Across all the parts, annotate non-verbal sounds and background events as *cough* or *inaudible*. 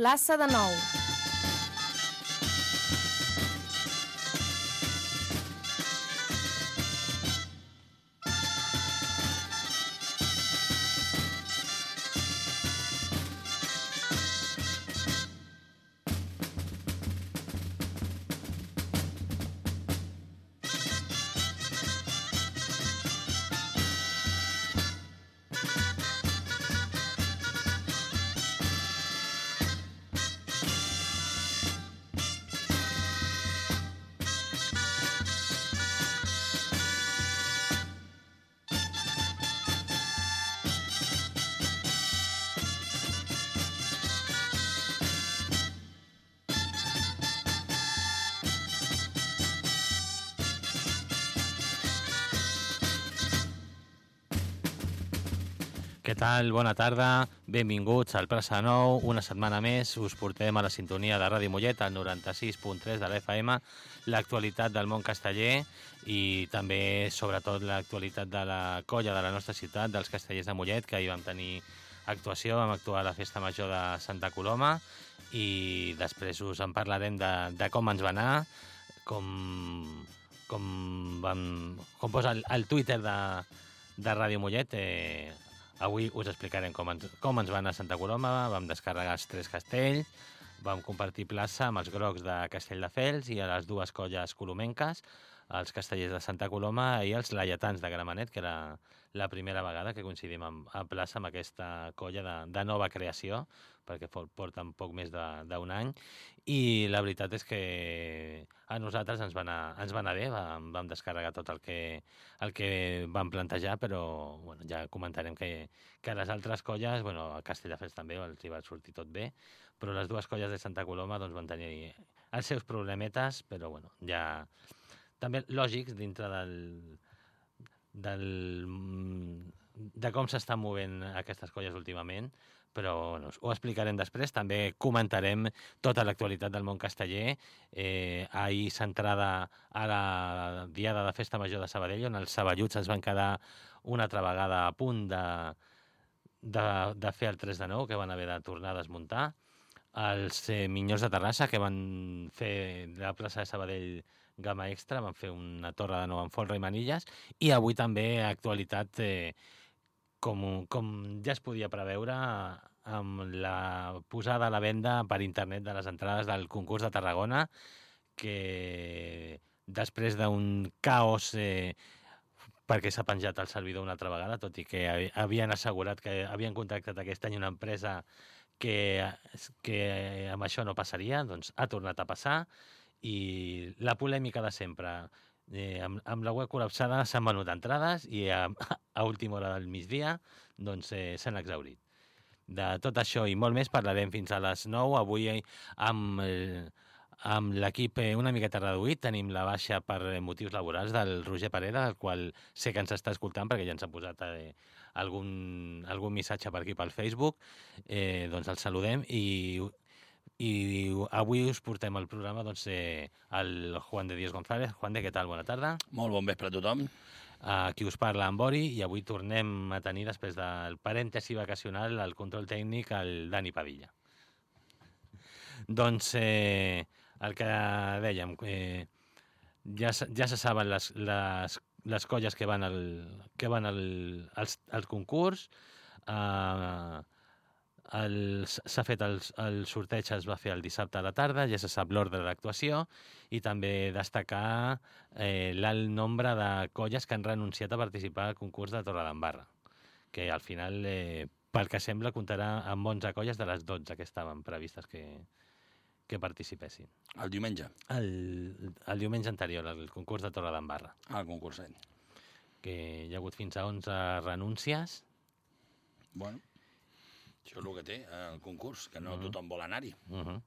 plaça de Nou. Què tal? Bona tarda. Benvinguts al Plaça Nou. Una setmana més us portem a la sintonia de Ràdio Mollet, al 96.3 de l'FM, l'actualitat del món casteller i també, sobretot, l'actualitat de la colla de la nostra ciutat, dels castellers de Mollet, que ahir vam tenir actuació, vam actuar a la Festa Major de Santa Coloma i després us en parlarem de, de com ens va anar, com, com, vam, com posa el, el Twitter de, de Ràdio Mollet, eh, Avui us explicarem com ens, com ens va anar a Santa Coloma, vam descarregar els tres castells, vam compartir plaça amb els grocs de Castelldefels i a les dues colles colomenques, els castellers de Santa Coloma i els laietans de Gramenet, que era la primera vegada que coincidim amb, a plaça amb aquesta colla de, de nova creació, perquè porten poc més d'un any, i la veritat és que a nosaltres ens va anar, ens va anar bé, vam, vam descarregar tot el que, el que vam plantejar, però bueno, ja comentarem que, que les altres colles, bueno, a Castelldefels també els hi va sortir tot bé, però les dues colles de Santa Coloma doncs, van tenir els seus problemetes, però bueno, ja també lògics dintre del, del, de com s'estan movent aquestes colles últimament, però bueno, ho explicarem després. També comentarem tota l'actualitat del món casteller. Eh, ahir centrada a la Diada de Festa Major de Sabadell, on els saballuts ens van quedar una altra vegada a punt de, de, de fer el 3 de 9, que van haver de tornar a desmuntar. Els eh, Minyors de Terrassa, que van fer la plaça de Sabadell gamma extra, van fer una torre de nou amb folre i manilles, i avui també actualitat eh, com, com ja es podia preveure amb la posada a la venda per internet de les entrades del concurs de Tarragona, que després d'un caos eh, perquè s'ha penjat el servidor una altra vegada, tot i que havien assegurat que havien contractat aquest any una empresa que, que amb això no passaria, doncs ha tornat a passar i la polèmica de sempre. Eh, amb, amb la web col·lapsada s'han venut entrades i a, *laughs* a última hora del migdia doncs eh, s'han exaurit. De tot això i molt més parlarem fins a les 9. Avui amb, eh, amb l'equip eh, una miqueta reduït tenim la baixa per motius laborals del Roger Pareda, el qual sé que ens està escoltant perquè ja ens ha posat eh, algun, algun missatge per aquí pel Facebook. Eh, doncs el saludem i i avui us portem al programa doncs, eh, el Juan de Dios González. Juan de, què tal? Bona tarda. Molt bon vespre a tothom. Aquí us parla en Bori i avui tornem a tenir, després del parèntesi vacacional, el control tècnic, el Dani Padilla. Doncs eh, el que dèiem, eh, ja, ja se saben les, les, les colles que van al, que van al, al, al concurs, eh, s'ha fet el, el sorteig, es va fer el dissabte a la tarda, ja se sap l'ordre d'actuació, i també destacar eh, l'alt nombre de colles que han renunciat a participar al concurs de Torre d'Embarra, que al final, eh, pel que sembla, comptarà amb 11 colles de les 12 que estaven previstes que, que participessin. El diumenge? El, el diumenge anterior, el concurs de Torre d'Embarra. Ah, el concursent. Que hi ha hagut fins a 11 renúncies. Bueno, això és el que té el concurs, que no uh -huh. tothom vol anar-hi. Uh -huh.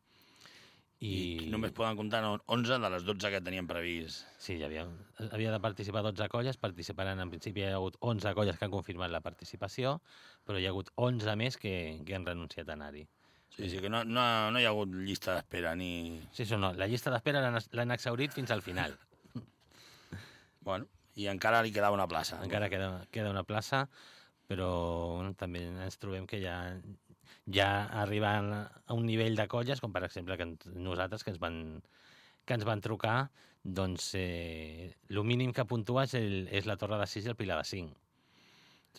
I... I només poden comptar 11 de les 12 que tenien previst. Sí, ja havia, havia de participar 12 colles, participaran en principi hi ha hagut 11 colles que han confirmat la participació, però hi ha hagut 11 més que, que han renunciat a anar-hi. Sí, sí, que no, no, no hi ha hagut llista d'espera ni... Sí, això no, la llista d'espera l'han exaurit fins al final. *laughs* bueno, i encara li quedava una plaça. Encara queda, queda una plaça, però bueno, també ens trobem que ja ja arriben a un nivell de colles, com per exemple que nosaltres que ens van, que ens van trucar, doncs eh, el mínim que puntua és, el, és la Torre de 6 i el Pilar de 5.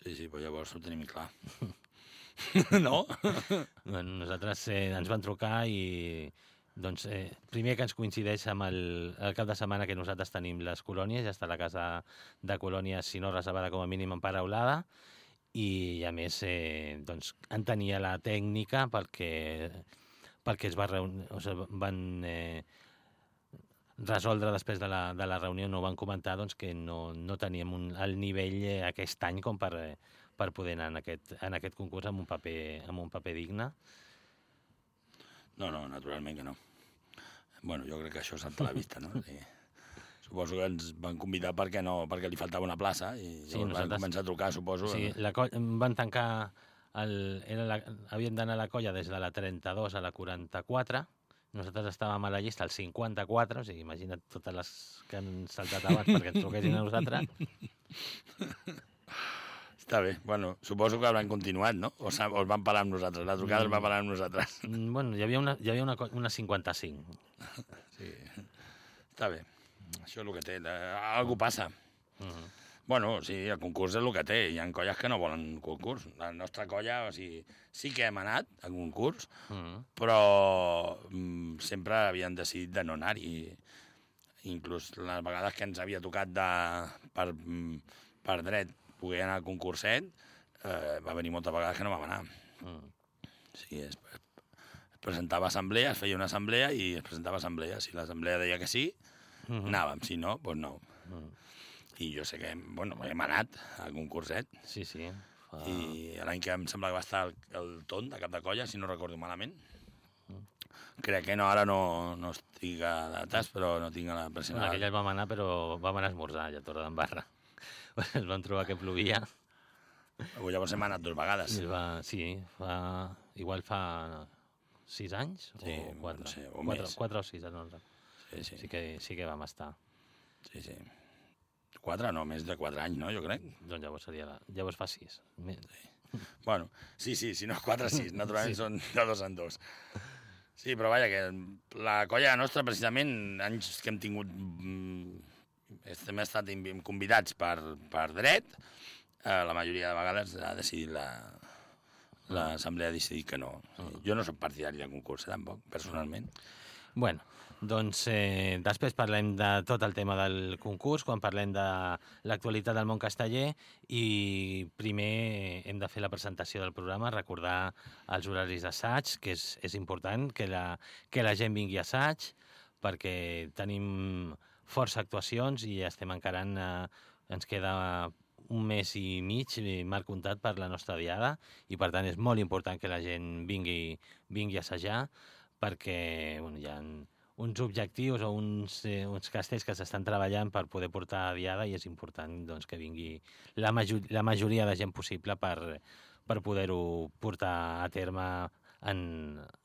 Sí, sí, però llavors ho tenim clar. *laughs* *laughs* no? Bueno, nosaltres eh, ens van trucar i doncs, eh, primer que ens coincideix amb el, el cap de setmana que nosaltres tenim les colònies, ja està la casa de colònies, si no reservada com a mínim en paraulada, i a més eh, doncs, en tenia la tècnica perquè, perquè es va reunir, o sigui, van eh, resoldre després de la, de la reunió, no van comentar doncs, que no, no teníem un, el nivell eh, aquest any com per, eh, per poder anar en aquest, en aquest concurs amb un paper, amb un paper digne. No, no, naturalment que no. Bueno, jo crec que això salta a la vista, no? *laughs* Sí. Suposo que ens van convidar perquè no, perquè li faltava una plaça i Sí, llavors van nosaltres- començar a trucar, suposo. Sí, la colla, van tancar... El, era la, havien d'anar a la colla des de la 32 a la 44. Nosaltres estàvem a la llista al 54, o sigui, imagina't totes les que han saltat abans perquè ens truquessin a nosaltres. *laughs* Està bé. Bueno, suposo que hauran continuat, no? O, o es van parar amb nosaltres. La trucada es va parar amb nosaltres. Mm, Bueno, hi havia una, hi havia una, co- una 55. Sí. Està bé. Això és el que té. Algú passa. Mhm. Bueno, sí, el concurs és el que té. Hi ha colles que no volen concurs. La nostra colla, o sigui, sí que hem anat a concurs, Mhm. però mm, sempre havien decidit de no anar-hi. Inclús les vegades que ens havia tocat de, per, mm, per dret poder anar al concurset, eh, va venir moltes vegades que no vam anar. Mhm. Sí, es, es presentava assemblea, es feia una assemblea i es presentava assemblea. Si l'assemblea deia que sí, Mhm. anàvem. Si no, doncs no. Mhm. I jo sé que hem, bueno, hem anat al concurset Sí, sí. Fa... i l'any que em sembla que va estar el, el Ton de cap de colla, si no recordo malament. Crec que no, ara no, no estic a dates, però no tinc la pressió. Bueno, aquelles vam anar, però vam anar a esmorzar allà a Torre d'en Barra. *laughs* Ens vam trobar que plovia. Llavors hem anat dues vegades. I va, sí, fa, igual fa sis anys Sí, o quatre. no sé, o quatre, més. quatre o sis, no recordo. Sí, sí, Sí que, sí que vam estar. sí, sí. Quatre, no, més de quatre anys, no, jo crec. Doncs llavors seria la... Llavors fa sis. Me- Bueno, sí, sí, si no quatre, sis. Naturalment Sí. són de dos en dos. Sí, però vaja, que la colla nostra, precisament, anys que hem tingut... mm, Hem estat convidats per, per dret, eh, la majoria de vegades ha decidit la l'assemblea ha decidit que no. Sí. Jo no sóc partidari de concurs, eh, tampoc, personalment. Bueno, doncs eh, després parlem de tot el tema del concurs, quan parlem de l'actualitat del món casteller i primer hem de fer la presentació del programa, recordar els horaris d'assaig, que és, és important que la, que la gent vingui a assaig, perquè tenim força actuacions i estem encarant, eh, ens queda un mes i mig, eh, marc comptat per la nostra diada, i per tant és molt important que la gent vingui, vingui a assajar, perquè bueno, hi ha uns objectius o uns, eh, uns castells que s'estan treballant per poder portar a diada i és important doncs, que vingui la, major, la majoria de gent possible per, per poder-ho portar a terme en,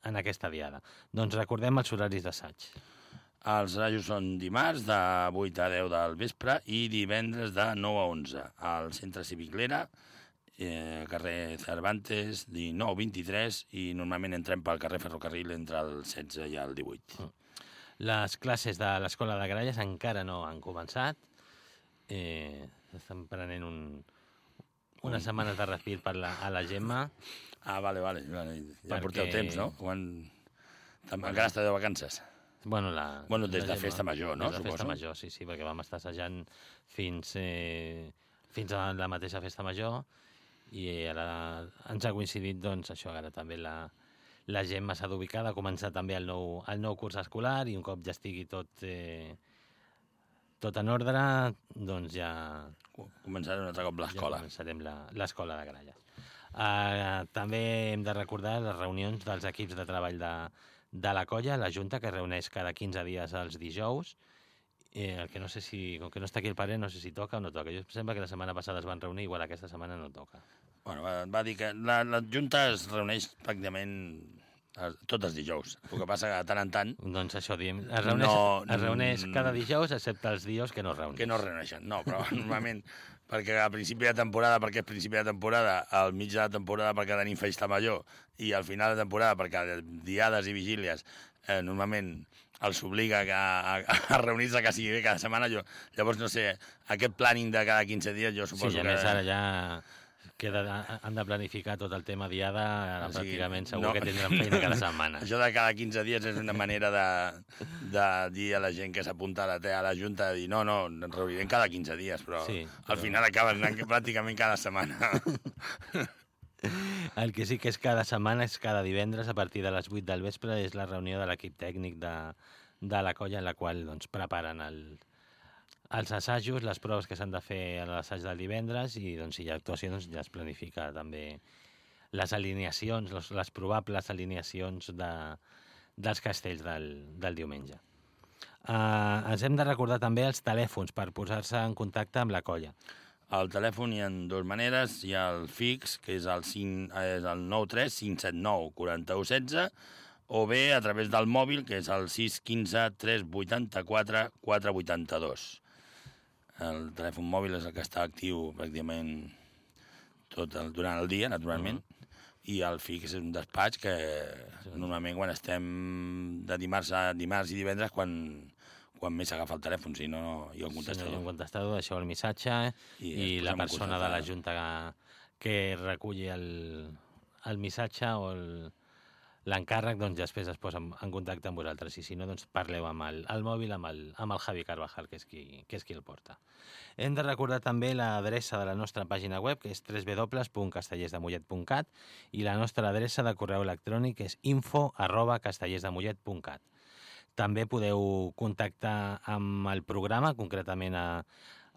en aquesta diada. Doncs recordem els horaris d'assaig. Els assajos són dimarts de 8 a 10 del vespre i divendres de 9 a 11 al Centre Cívic Lera, eh, carrer Cervantes, 19-23, i normalment entrem pel carrer Ferrocarril entre el 16 i el 18. Les classes de l'Escola de Gralles encara no han començat. Eh, estan prenent un, unes setmanes de respir per la, a la Gemma. Ah, vale, vale. vale. Ja Perquè- porteu temps, no? Quan... Tam- Encara esteu de vacances. Bueno, la, Bueno, des la de Festa Major, no? Des de Festa. Major, sí, sí, perquè vam estar assajant fins, eh, fins a la mateixa Festa Major i ara ens ha coincidit, doncs, això, ara també la, la Gemma s'ha d'ubicar, ha començar també el nou, el nou curs escolar i un cop ja estigui tot, eh, tot en ordre, doncs ja, Començarem un altre cop ja l'escola. començarem la- l'escola de Gralles. Uh, també hem de recordar les reunions dels equips de treball de, de la colla, la Junta, que reuneix cada 15 dies els dijous. Eh, el que no sé si, com que no està aquí el pare, no sé si toca o no toca. Jo em sembla que la setmana passada es van reunir, igual aquesta setmana no toca. Bueno, va, va dir que la, la Junta es reuneix pràcticament es, tots els dijous. El que passa que de tant en tant Doncs això diem. Es reuneix, No, es reuneix mm. cada dijous, excepte els dijous que no es reuneix. que no es reuneixen. No, però *laughs* normalment perquè a principi de temporada, perquè és principi de temporada, al mig de la temporada perquè tenim festa major i al final de temporada perquè diades i vigílies eh, normalment els obliga a, a, a reunir-se que sigui bé cada setmana. Jo, llavors, no sé, aquest planning de cada 15 dies jo Sí, suposo a que... més ara ja queda, han de planificar tot el tema diada, ara O sigui, pràcticament segur no. que tindran feina cada *laughs* setmana. Això de cada 15 dies és una manera de, de dir a la gent que s'apunta a la, a la Junta de dir no, no, ens reunirem cada 15 dies, però, Sí, al però- final acaben anant pràcticament cada setmana. *laughs* El que sí que és cada setmana és cada divendres a partir de les 8 del vespre és la reunió de l'equip tècnic de, de la colla en la qual doncs, preparen el, els assajos, les proves que s'han de fer a l'assaig del divendres i doncs, si hi ha actuacions ja es planifica també les alineacions, les, les probables alineacions de, dels castells del, del diumenge. Uh, ens hem de recordar també els telèfons per posar-se en contacte amb la colla. Al telèfon hi ha dues maneres. Hi ha el fix, que és el, 5, és el 93 579 4116, o bé a través del mòbil, que és el 615 384 482. El telèfon mòbil és el que està actiu pràcticament tot el, durant el dia, naturalment, i el fix és un despatx que normalment quan estem de dimarts a dimarts i divendres quan, quan més s'agafa el telèfon, si no, no hi ha un Si no hi ha contestador. un contestador, deixeu el missatge I i, la persona de la. Junta que, que reculli el, el missatge o el, l'encàrrec doncs després es posa en, contacte amb vosaltres i si no doncs parleu amb el, el mòbil amb el, amb el Javi Carvajal que és, qui, que és qui el porta. Hem de recordar també l'adreça de la nostra pàgina web que és www.castellersdemollet.cat i la nostra adreça de correu electrònic és info arroba castellersdemollet.cat. També podeu contactar amb el programa, concretament a,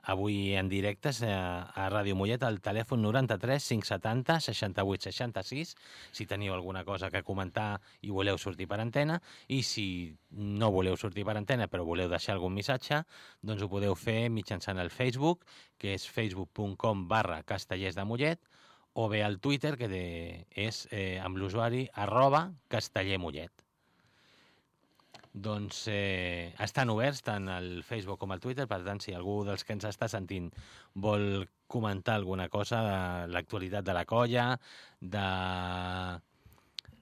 avui en directes a, a Ràdio Mollet al telèfon 93 570 68 66 si teniu alguna cosa que comentar i voleu sortir per antena i si no voleu sortir per antena però voleu deixar algun missatge doncs ho podeu fer mitjançant el Facebook que és facebook.com barra castellers de Mollet o bé al Twitter que és eh, amb l'usuari arroba castellermollet doncs eh, estan oberts tant al Facebook com al Twitter, per tant, si algú dels que ens està sentint vol comentar alguna cosa de l'actualitat de la colla, de,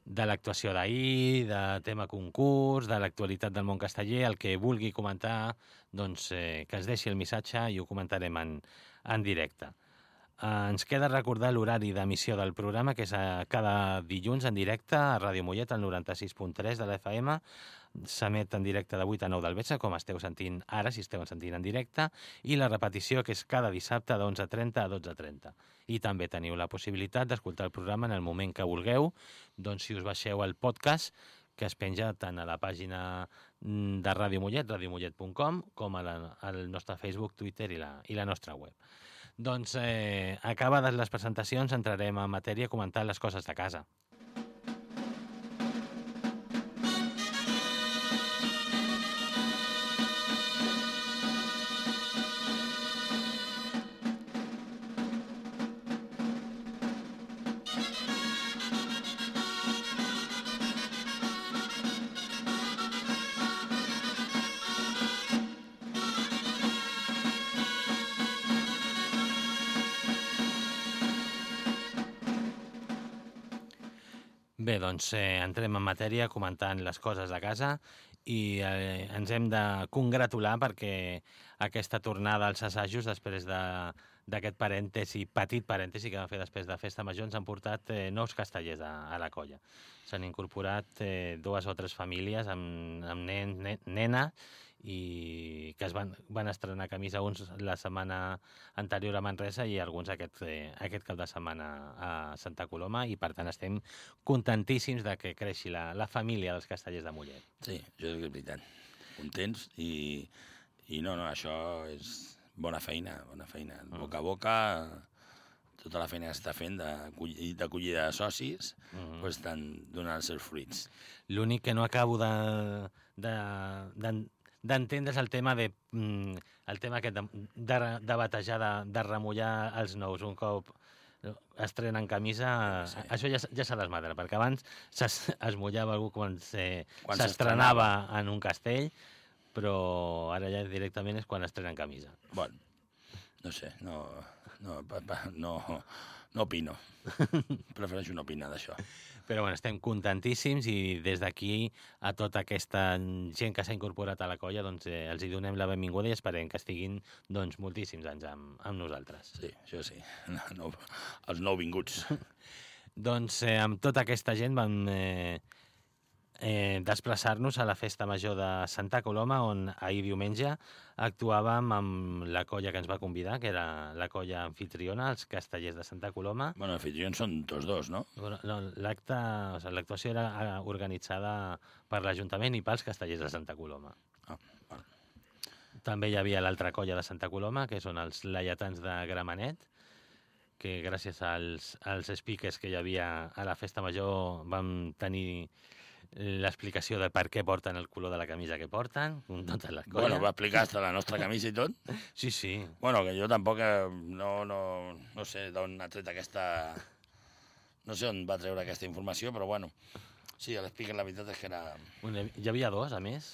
de l'actuació d'ahir, de tema concurs, de l'actualitat del món casteller, el que vulgui comentar, doncs eh, que es deixi el missatge i ho comentarem en, en directe. Eh, ens queda recordar l'horari d'emissió del programa, que és a cada dilluns en directe a Ràdio Mollet, al 96.3 de la FM. S'emet en directe de 8 a 9 del vespre, com esteu sentint ara, si esteu sentint en directe, i la repetició, que és cada dissabte de 11.30 a 12.30. I també teniu la possibilitat d'escoltar el programa en el moment que vulgueu, doncs si us baixeu el podcast, que es penja tant a la pàgina mm, de Ràdio Mollet, radiomollet.com, com a la, al nostre Facebook, Twitter i la, i la nostra web. Doncs, eh, acabades les presentacions, entrarem en matèria comentant les coses de casa. Doncs eh, entrem en matèria comentant les coses de casa i eh, ens hem de congratular perquè aquesta tornada als assajos després de d'aquest parèntesi, petit parèntesi que vam fer després de Festa Major, ens han portat eh, nous castellers a, a la colla. S'han incorporat eh, dues o tres famílies amb, amb nen, nen, nena i que es van, van estrenar camisa uns la setmana anterior a Manresa i alguns aquest, eh, aquest cap de setmana a Santa Coloma i per tant estem contentíssims de que creixi la, la família dels castellers de Mollet. Sí, jo crec que és veritat. Contents i, i no, no, això és bona feina, bona feina. Boca a boca, tota la feina que s'està fent d'acolli- d'acollida de socis, mm Mhm. -hmm. pues estan donant els seus fruits. L'únic que no acabo de, de, de, d'entendre és el tema de mm, el tema aquest de, de, de batejar, de, de remullar els nous un cop estrenen camisa, Sí. això ja, ja s'ha desmadre, perquè abans es, es mullava algú quan se- s'estrenava en un castell, però ara ja directament és quan estrenen camisa. Bueno, no sé, no, no, pa, pa, no, no opino. *laughs* Prefereixo no opinar d'això. Però bueno, estem contentíssims i des d'aquí a tota aquesta gent que s'ha incorporat a la colla doncs, eh, els hi donem la benvinguda i esperem que estiguin doncs, moltíssims anys amb, amb nosaltres. Sí, això sí. No, no, els nouvinguts. *laughs* Doncs eh, amb tota aquesta gent vam eh, eh, desplaçar-nos a la festa major de Santa Coloma, on ahir diumenge actuàvem amb la colla que ens va convidar, que era la colla anfitriona, els castellers de Santa Coloma. Bueno, anfitrions són tots dos, no? Bueno, no, L'acte, o sigui, l'actuació era eh, organitzada per l'Ajuntament i pels castellers de Santa Coloma. Ah, bueno. També hi havia l'altra colla de Santa Coloma, que són els laietans de Gramenet, que gràcies als, als speakers que hi havia a la festa major vam tenir l'explicació de per què porten el color de la camisa que porten, totes les colles. Bueno, va explicar hasta la nostra camisa i tot. *laughs* Sí, sí. Bueno, que jo tampoc eh, no, no, no sé d'on ha tret aquesta... No sé on va treure aquesta informació, però bueno. Sí, l'Speaker la veritat és que era... Bueno, hi havia dos, a més.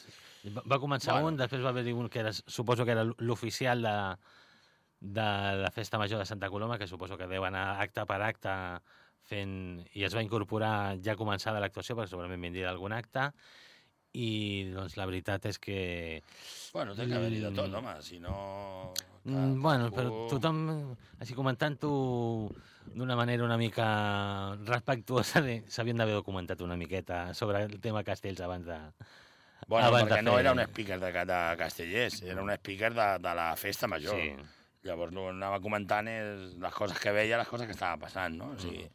Va va començar Bueno. un, després va haver-hi un que era, suposo que era l'oficial de, de la festa major de Santa Coloma, que suposo que deu anar acte per acte fent... I es va incorporar ja començada l'actuació, perquè segurament vindria d'algun acte, i doncs la veritat és que... Bueno, té que haver-hi de tot, Mm. home, si no... Mm, bueno, cadascú- però tothom, així comentant-ho d'una manera una mica respectuosa, de- s'havien d'haver documentat una miqueta sobre el tema castells abans de... Bueno, abans de perquè no fer- era un speaker de, de Castellers, era un speaker de, de la festa major. Sí. Llavors no, anava comentant les coses que veia, les coses que estava passant, no? O sigui,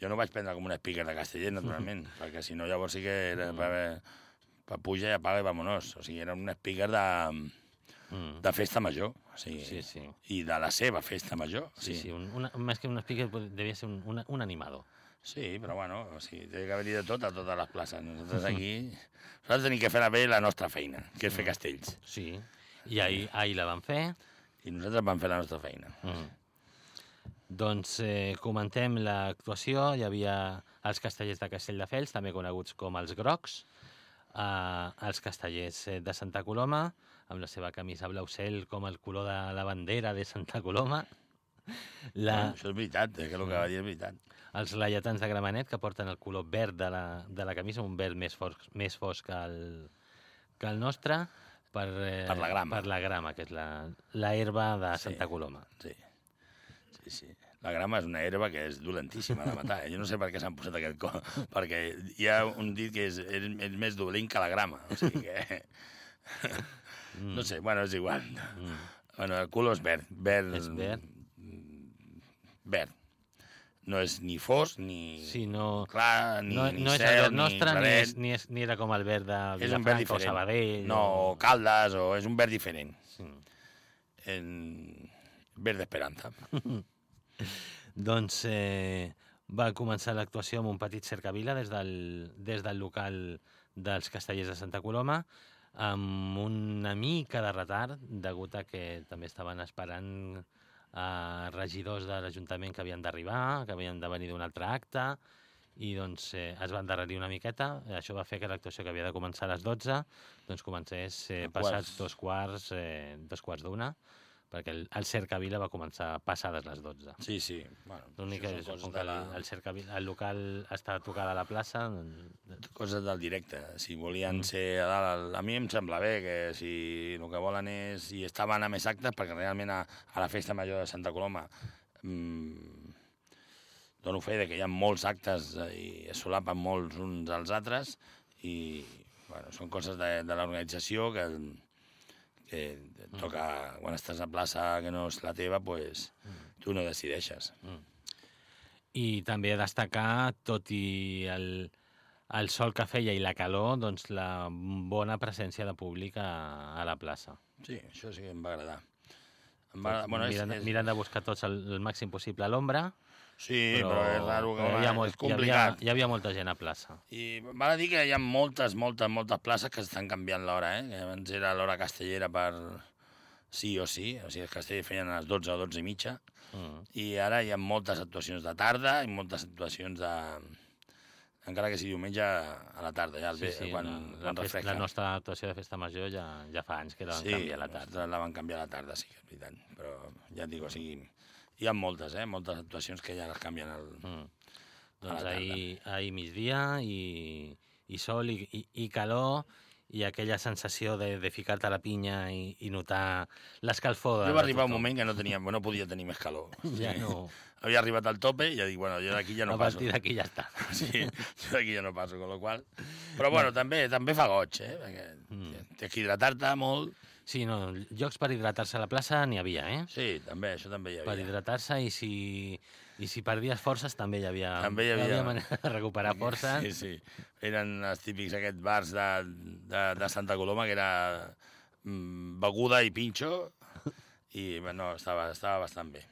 jo no vaig prendre com un speaker de Castellers, naturalment, *laughs* perquè si no llavors sí que era per, per puja i apaga i vamonos. O sigui, era un speaker de, Mm. de festa major, o sigui, Sí, sí. i de la seva festa major. Sí, sigui, sí, un, una, més que un speaker pues, devia ser un, una, un animador. Sí, però bueno, o sigui, té que haver-hi de tot a totes les places. Nosaltres aquí... Nosaltres tenim que fer bé la nostra feina, que és fer castells. Sí, i ahir, ahir la van fer. I nosaltres vam fer la nostra feina. Mm. Doncs eh, comentem l'actuació. Hi havia els castellers de Castelldefels, també coneguts com els grocs, eh, els castellers eh, de Santa Coloma, amb la seva camisa blau cel com el color de la bandera de Santa Coloma. La, Bueno, això és veritat, és que el que va dir és veritat. els laietans de Gramenet, que porten el color verd de la, de la camisa, un verd més fosc, més fosc que el, que el nostre, per, eh, Per la grama. per la grama, que és la, la herba de Sí. Santa Coloma. Sí. Sí, sí. La grama és una herba que és dolentíssima de matar. eh? Jo no sé per què s'han posat aquest cop, *laughs* perquè hi ha un dit que és, és, és més dolent que la grama. O sigui que... *laughs* Mm. No sé, bueno, és igual. Mm. Bueno, el color és verd. Verd. És verd. Verd. No és ni fosc, ni Sí, no, clar, ni, no, ni no és cel, el verd nostre, ni, claret. és, ni, és, ni era com el verd de És Vilafranca o. Sabadell. No, o Caldes, o és un verd diferent. Sí. En... Verd d'esperança. *laughs* Doncs eh, va començar l'actuació amb un petit cercavila des del, des del local dels castellers de Santa Coloma, amb una mica de retard, degut a que també estaven esperant a regidors de l'Ajuntament que havien d'arribar, que havien de venir d'un altre acte, i doncs eh, es va endarrerir una miqueta. Això va fer que l'actuació que havia de començar a les 12 doncs comencés eh, passats dos quarts, eh, dos quarts d'una, perquè el, el cercavila va començar passades les 12. Sí, sí. Bueno, L'únic és com que la... el, cercavila, el local està tocada a la plaça, doncs, coses del directe. Si volien Mm. ser a dalt... A mi em sembla bé que si el que volen és... I estaven a més actes, perquè realment a, a la festa major de Santa Coloma mmm, dono fe de que hi ha molts actes i es solapen molts uns als altres i bueno, són coses de, de l'organització que, que et toca, quan estàs a plaça que no és la teva, pues, tu no decideixes. I també destacar, tot i el, el sol que feia i la calor, doncs la bona presència de públic a, a la plaça. Sí, això sí que em va agradar. Em va, bueno, és, mirant, és, mirant de buscar tots el, el màxim possible a l'ombra, Sí, però, però és raro que però hi, ha molt, és hi, havia, complicat. hi havia molta gent a plaça. I val a dir que hi ha moltes, moltes, moltes places que estan canviant l'hora, eh? Que abans era l'hora castellera per... sí o sí, o sigui, el castell feien a les 12 o 12 i mitja, Mm. i ara hi ha moltes actuacions de tarda i moltes actuacions de... encara que sigui diumenge a la tarda, ja Sí, sí, quan, la, quan la, festa, la nostra actuació de festa major ja, ja fa anys que la van sí, canviar a la tarda. nosaltres la van canviar a la tarda, sí, és veritat. Però ja et dic, o sigui, hi ha moltes, eh? Moltes actuacions que ja les canvien al... Mm. A la Doncs tarda. ahir, ahir migdia i, i sol i, i, i calor i aquella sensació de, de ficar-te a la pinya i, i notar l'escalfor. Jo va arribar un moment que no, tenia, no podia tenir més calor. *laughs* Ja no. Havia arribat al tope i ja dic, bueno, jo d'aquí ja no a passo. partir d'aquí ja està. *laughs* Sí, jo d'aquí ja no passo, con lo qual... Però bueno, també també fa goig, eh? Perquè Mm. tens que hidratar-te molt. Sí, no, llocs per hidratar-se a la plaça n'hi havia, eh? Sí, també, això també hi Per havia. hidratar-se i si, i si perdies forces també hi havia, També hi havia. manera de recuperar forces. Sí, sí. Eren els típics aquests bars de, de, de Santa Coloma que era mm, beguda i pinxo i bueno, estava, estava bastant bé.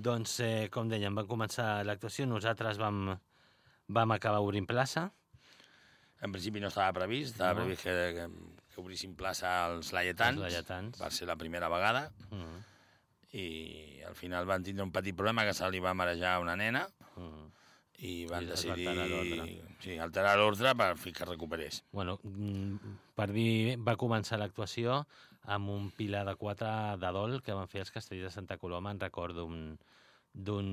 Doncs, eh, com dèiem, va començar l'actuació, nosaltres vam, vam acabar obrint plaça. En principi no estava previst, estava No. previst que, que, que obrissin plaça als laietans. Els laietans. Va ser la primera vegada Mm, i al final van tindre un petit problema que se li va marejar una nena mm. i van I es va decidir alterar l'ordre. sí, alterar l'ordre per fer que recuperés. Bueno, mm, per dir, va començar l'actuació amb un pilar de quatre de dol que van fer els castells de Santa Coloma en record d'un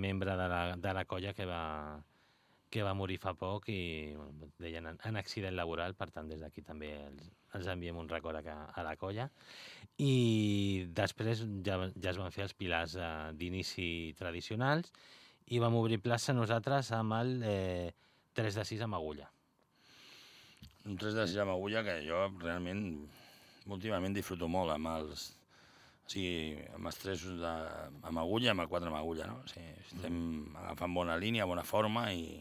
membre de la, de la colla que va, que va morir fa poc i bueno, deien en, en accident laboral, per tant des d'aquí també els, els enviem un record a, a la colla. I després ja, ja es van fer els pilars eh, d'inici tradicionals i vam obrir plaça nosaltres amb el eh, 3 de 6 amb agulla. Un 3 de 6 amb agulla que jo realment últimament disfruto molt amb els o sigui, amb els 3 de, amb agulla amb el 4 amb agulla, no? O sigui, estem agafant bona línia, bona forma i,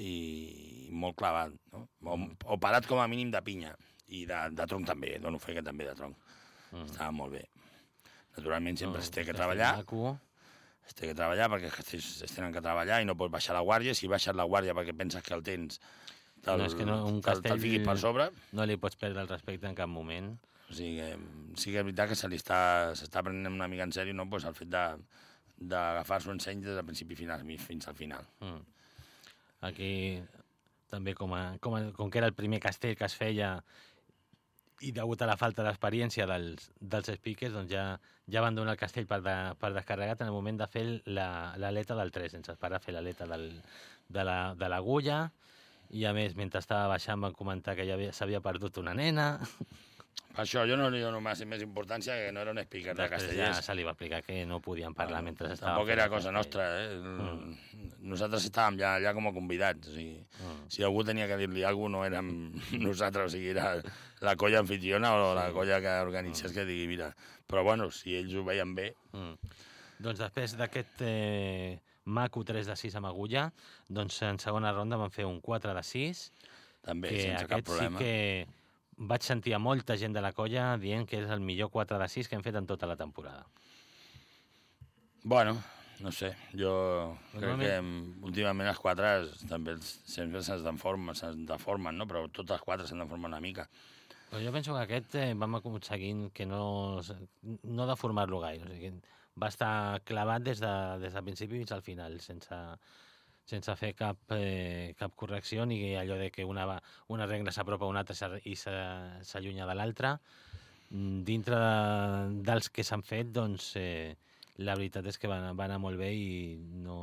i molt clavat, no? O, o parat com a mínim de pinya i de, de tronc també, dono fe que també de tronc. Mm. Estava molt bé. Naturalment sempre No, es té que treballar, es té que treballar perquè els castells es tenen que treballar i no pots baixar la guàrdia. Si baixes la guàrdia perquè penses que el tens, te'l No, és que no, un te'l- castell- te'l fiquis per sobre. No li pots perdre el respecte en cap moment. O sigui, sí que és veritat que se li està, s'està prenent una mica en sèrio no? pues el fet d'agafar-s'ho en seny des del principi final, fins al final. Mm. Aquí també com, a, com, a, com que era el primer castell que es feia i degut a la falta d'experiència dels, dels speakers, doncs ja, ja van donar el castell per, de, per descarregat en el moment de fer la- l'aleta del 3, sense esperar a fer l'aleta de la- l'agulla, i a més, mentre estava baixant van comentar que ja havia- s'havia perdut una nena. Per això jo no li dono més, més importància que no era un speaker de Després ja castellers. se li va explicar que no podien parlar mentre estava Tampoc era cosa castell. nostra, eh? Nosaltres estàvem ja allà com a convidats, o sigui, Mm. si algú tenia que dir-li alguna cosa no érem *laughs* nosaltres, o sigui, era la colla anfitriona o la colla que organitzés que digui, mira, però bueno, si ells ho veien bé, Mm. Doncs després d'aquest eh, maco 3 de 6 amb agulla, doncs en segona ronda van fer un 4 de 6, també, que sense cap aquest sí problema. que vaig sentir a molta gent de la colla dient que és el millor 4 de 6 que hem fet en tota la temporada. Bueno, no sé, jo crec que mm, últimament els quatre es- també els- sempre se'ns deformen, se'ns deformen, no? però tots els quatre se'n deformen una mica. Però jo penso que aquest eh, vam aconseguint que no, no deformar-lo gaire. O sigui, va estar clavat des de, des del principi fins al final, sense, sense fer cap, eh, cap correcció ni allò de que una, va- una regla s'apropa a una altra i s'allunya de l'altra. Mm, Dintre de, dels que s'han fet, doncs, eh, la veritat és que va, va anar molt bé i no,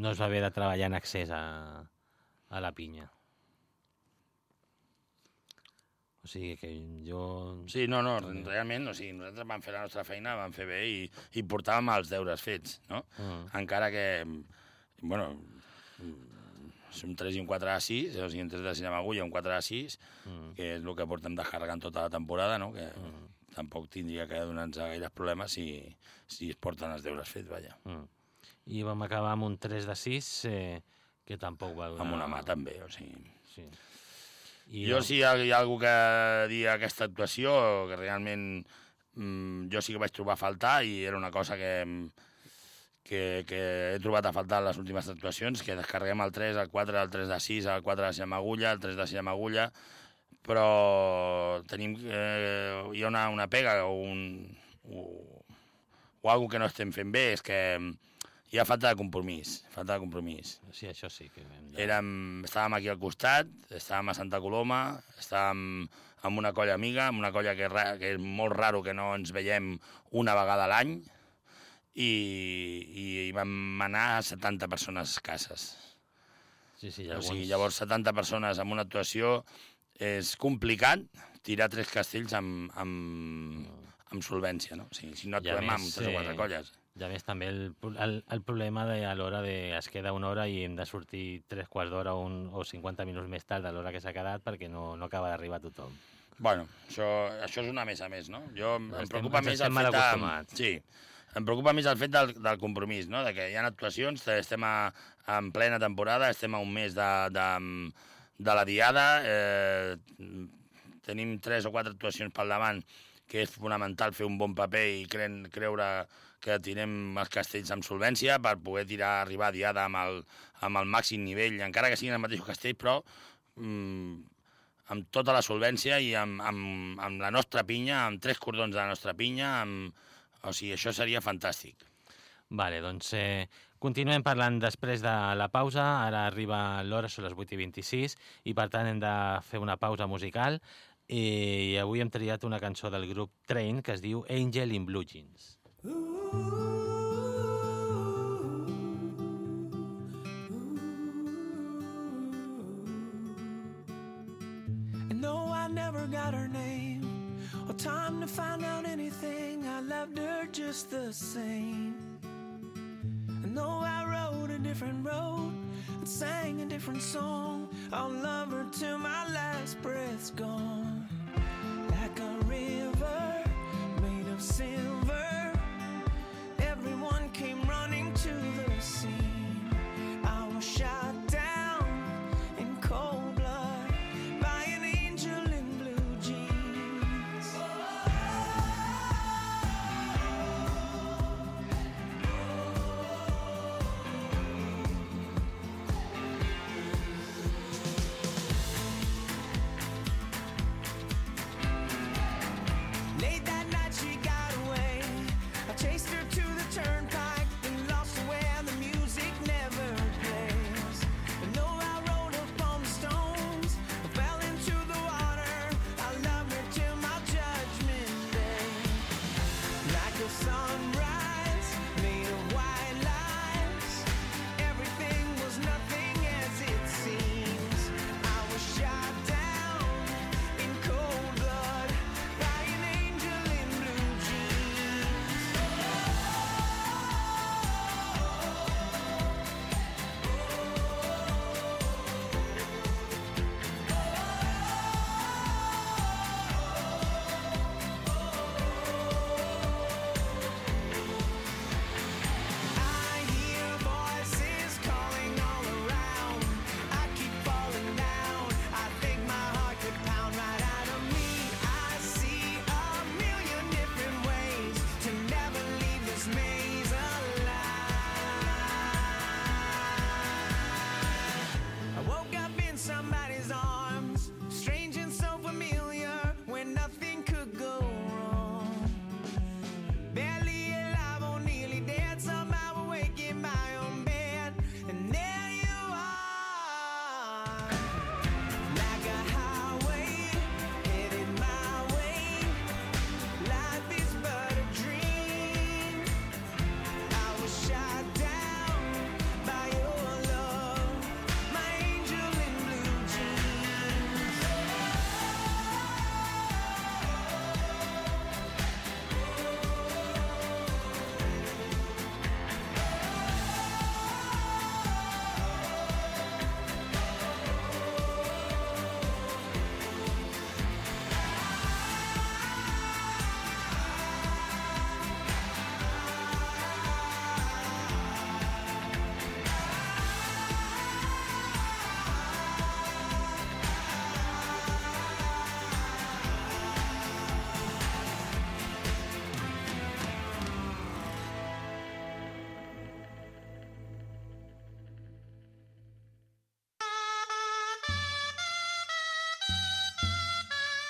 no es va haver de treballar en excés a, a la pinya. O sigui que jo... Sí, no, no, realment, o sigui, nosaltres vam fer la nostra feina, vam fer bé i, i portàvem els deures fets, no? Mm. Encara que, bueno, som 3 i un 4 a 6, o sigui, un 3 de 6 amb agulla, un 4 a 6, Mm. que és el que portem descarregant tota la temporada, no? Que tampoc tindria que donar-nos gaires problemes si, si es porten els deures fets, vaja. Mm. I vam acabar amb un 3 de 6 eh, que tampoc va donar... Amb una mà també, o sigui... Sí. I jo, si hi ha, hi ha algú que dir aquesta actuació, que realment mm, jo sí que vaig trobar a faltar i era una cosa que, que, que he trobat a faltar les últimes actuacions, que descarreguem el 3, el 4, el 3 de 6, el 4 de 6 amb agulla, el 3 de 6 amb agulla, però tenim, eh, hi ha una, una pega o un... O, o algo que no estem fent bé, és que hi ha falta de compromís, falta de compromís. Sí, això sí. Que hem de... Érem, estàvem aquí al costat, estàvem a Santa Coloma, estàvem amb una colla amiga, amb una colla que, que és molt raro que no ens veiem una vegada a l'any, i, i, i vam anar a 70 persones escasses. Sí, sí, O alguns... sigui, llavors 70 persones en una actuació és complicat tirar tres castells amb, amb, amb solvència, no? O sigui, si no a actuem amb tres o quatre eh, colles. I a més també el, el, el problema de a l'hora de es queda una hora i hem de sortir tres quarts d'hora o, un, o 50 minuts més tard de l'hora que s'ha quedat perquè no, no acaba d'arribar tothom. Bueno, això, això és una més a més, no? Jo em Estem- preocupa més el fet de... Sí, em preocupa més el fet del, del compromís, no? De que hi ha actuacions, estem a, en plena temporada, estem a un mes de, de, de la diada, eh, tenim tres o quatre actuacions pel davant, que és fonamental fer un bon paper i cre creure que tirem els castells amb solvència per poder tirar, arribar a diada amb el, amb el màxim nivell, encara que siguin els mateixos castells, però mm, amb tota la solvència i amb, amb, amb la nostra pinya, amb tres cordons de la nostra pinya, amb... o sigui, això seria fantàstic. Vale, doncs eh, continuem parlant després de la pausa. Ara arriba l'hora, són les 8 i 26, i per tant hem de fer una pausa musical. I avui hem triat una cançó del grup Train que es diu Angel in Blue Jeans. And no, I never got her name or time to find out anything. Loved just the same. And though I rode a different road and sang a different song, I'll love her till my last breath's gone. Like a river made of silver,